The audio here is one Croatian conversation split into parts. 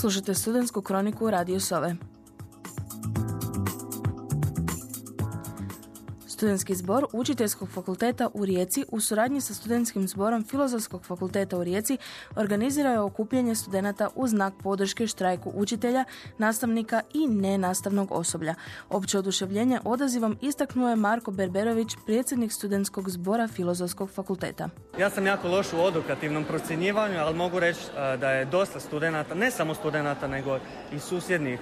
Slušajte studentsku kroniku Radio Sove. Studentski zbor Učiteljskog fakulteta u Rijeci u suradnji sa Studentskim zborom Filozofskog fakulteta u Rijeci organizirao je okupljanje studenata u znak podrške štrajku učitelja, nastavnika i nenastavnog osoblja. Opće oduševljenje odazivom istaknuo je Marko Berberović, predsjednik Studentskog zbora Filozofskog fakulteta. Ja sam jako loš u odukativnom procjenjivanju, ali mogu reći da je dosta studenata, ne samo studenata, nego i susjednih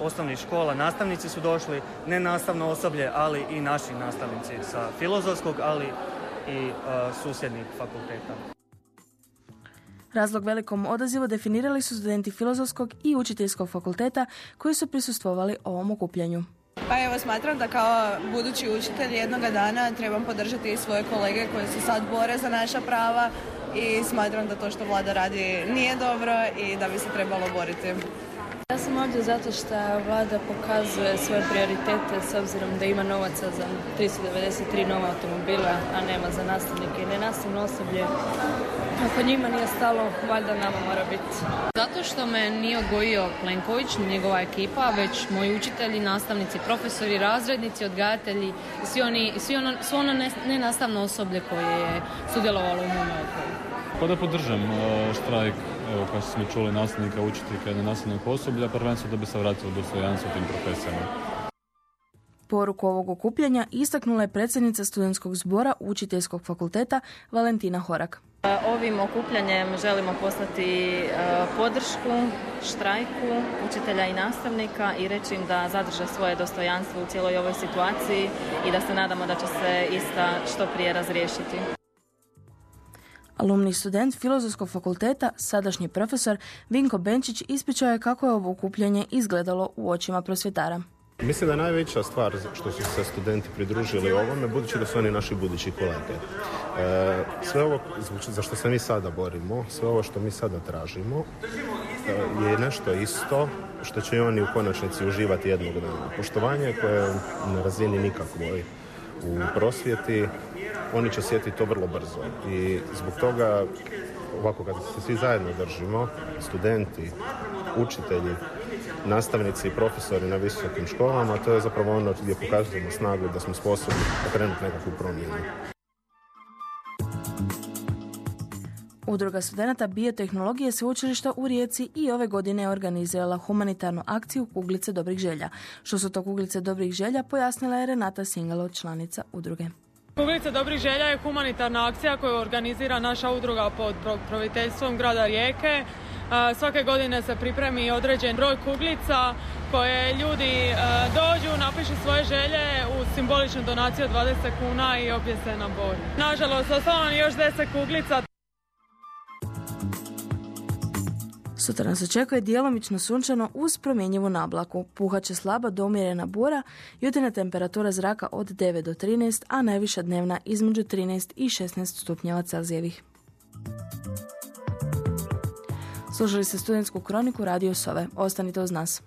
osnovnih škola, nastavnici su došli, nenastavno osoblje, ali i naši nastavnici nastavnici sa filozofskog, ali i uh, susjednih fakulteta. Razlog velikom odazivu definirali su studenti filozofskog i učiteljskog fakulteta koji su prisustvovali ovom okupljanju. Pa evo smatram da kao budući učitelj jednoga dana trebam podržati i svoje kolege koji se sad bore za naša prava i smatram da to što vlada radi nije dobro i da bi se trebalo boriti. Ja sam ovdje zato što vlada pokazuje svoje prioritete s obzirom da ima novaca za 393 nova automobila, a nema za nastavnike i nenastavno osoblje. Ako njima nije stalo, valjda nama mora biti. Zato što me nije odgojio Plenković, njegova ekipa, već moji učitelji, nastavnici, profesori, razrednici, odgajatelji svi oni, svi ono, svo ono nenastavno osoblje koje je sudjelovalo u mome odgoju. Pa da podržam uh, štrajk evo kao što smo čuli nastavnika, učitelja i nastavnog osoblja, prvenstveno da bi se vratilo dostojanstvo tim profesijama. Poruku ovog okupljanja istaknula je predsjednica studentskog zbora Učiteljskog fakulteta Valentina Horak. Ovim okupljanjem želimo poslati e, podršku štrajku učitelja i nastavnika i reći im da zadrže svoje dostojanstvo u cijeloj ovoj situaciji i da se nadamo da će se ista što prije razriješiti. Alumni student Filozofskog fakulteta, sadašnji profesor Vinko Benčić ispričao je kako je ovo okupljanje izgledalo u očima prosvjetara. Mislim da je najveća stvar što su se studenti pridružili ovome, budući da su oni naši budući kolege. E, sve ovo za što se mi sada borimo, sve ovo što mi sada tražimo, e, je nešto isto što će oni u konačnici uživati jednog dana. Poštovanje koje je na razini nikakvoj u prosvjeti, oni će sjetiti to vrlo brzo. I zbog toga, ovako kad se svi zajedno držimo, studenti, učitelji, nastavnici i profesori na visokim školama, to je zapravo ono gdje pokazujemo snagu da smo sposobni pokrenuti nekakvu promjenu. Udruga studenta biotehnologije sveučilišta u Rijeci i ove godine je organizirala humanitarnu akciju Kuglice dobrih želja. Što su to Kuglice dobrih želja pojasnila je Renata Singalo, članica udruge. Kuglice dobrih želja je humanitarna akcija koju organizira naša udruga pod proviteljstvom grada Rijeke. Svake godine se pripremi određen broj kuglica koje ljudi dođu, napišu svoje želje u simboličnu donaciju od 20 kuna i opjese na bor. Nažalost, ostalo još 10 kuglica, Sutra nas očekuje djelomično sunčano uz promjenjivu nablaku. Puhat će slaba domjerena bura, jutrina temperatura zraka od 9 do 13, a najviša dnevna između 13 i 16 stupnjeva Celzijevih. Slušali ste studentsku kroniku Radio Sove. Ostanite uz nas.